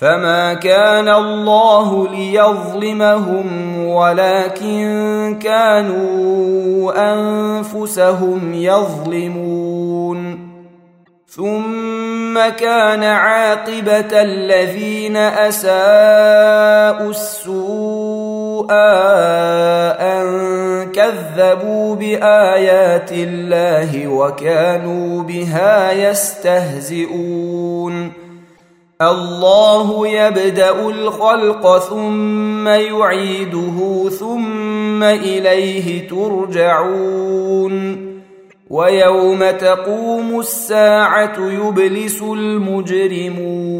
فما كان الله ليظلمهم ولكن كانوا انفسهم يظلمون ثم كان عاقبه الذين اساءوا السوء ان كذبوا بايات الله وكانوا بها يستهزئون الله يبدأ الخلق ثم يعيده ثم إليه ترجعون. ويوم تقوم الساعة يبلس المجرمون.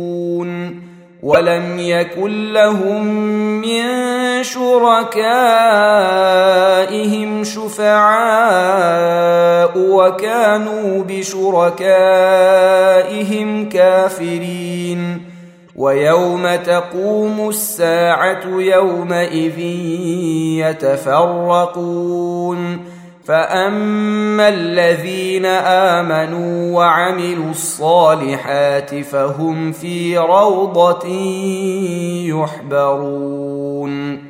ولم يكن لهم من شركائهم شفعاء وكانوا بشركائهم كافرين. ويوم تقوم الساعة يومئذ يتفرقون. فأما الذين آمنوا وعملوا الصالحات فهم في روضة يحبرون.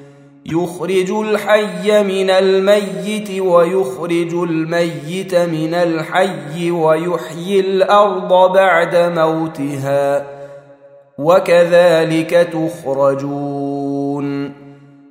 يخرج الحي من الميت ويخرج الميت من الحي ويحيي الأرض بعد موتها وكذلك تخرجون.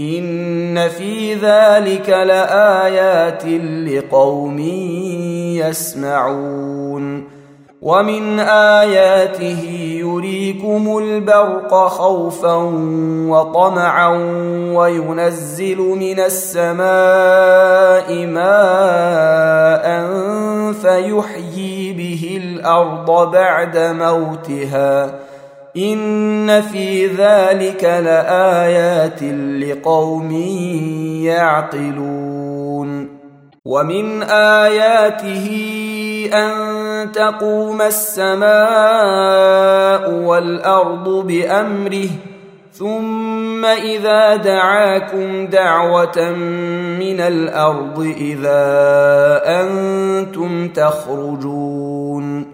ان في ذلك لايات لقوم يسمعون ومن اياته يريكم البرق خوفا وطمعا وينزل من السماء ماء فيحيي به الأرض بعد موتها ان في ذلك لايات لقوم يعقلون ومن اياته ان تقوم السماء والارض بامره ثم اذا دعاكم دعوه من الأرض اذا أنتم تخرجون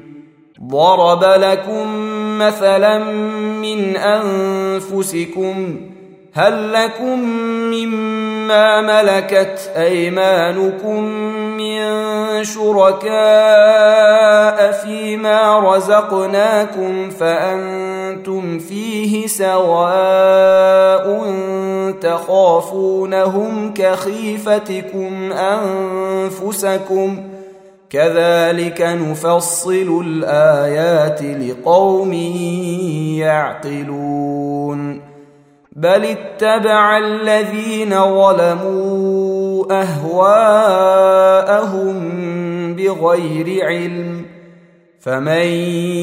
ضرب لكم مثلا من أنفسكم هل لكم مما ملكت أيمانكم من شركاء فيما رزقناكم فأنتم فيه سواء تخافونهم كخيفتكم أنفسكم كذلك نفصل الآيات لقوم يعقلون. بل اتبع الذين ظلموا أهواءهم بغير علم. فمن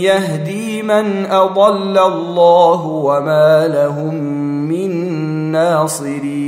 يهدي من أضل الله وما لهم من ناصرين.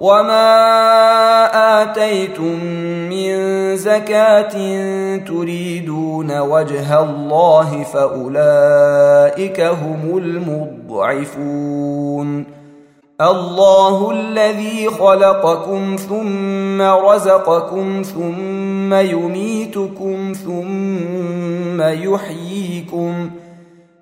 وما اتيتم من زكاه تريدون وجه الله فاولئك هم المضعفون الله الذي خلقكم ثم رزقكم ثم يميتكم ثم يحييكم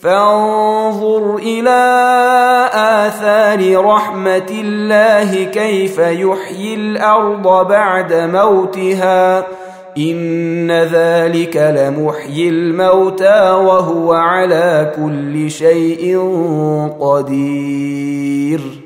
فانظر إلى آثار رحمة الله كيف يحيي الأرض بعد موتها. إن ذلك لمحيي الموتى وهو على كل شيء قدير.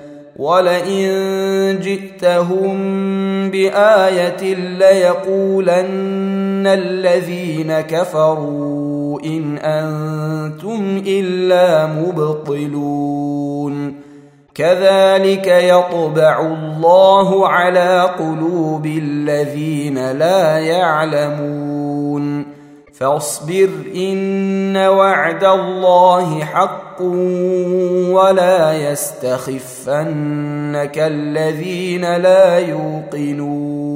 ولئن جئتهم بايه ليقولن الذين كفروا ان أنتم الا مبطلون كذلك يطبع الله على قلوب الذين لا يعلمون فاصبر إن وعد الله حق ولا يستخفنك الذين لا يوقنون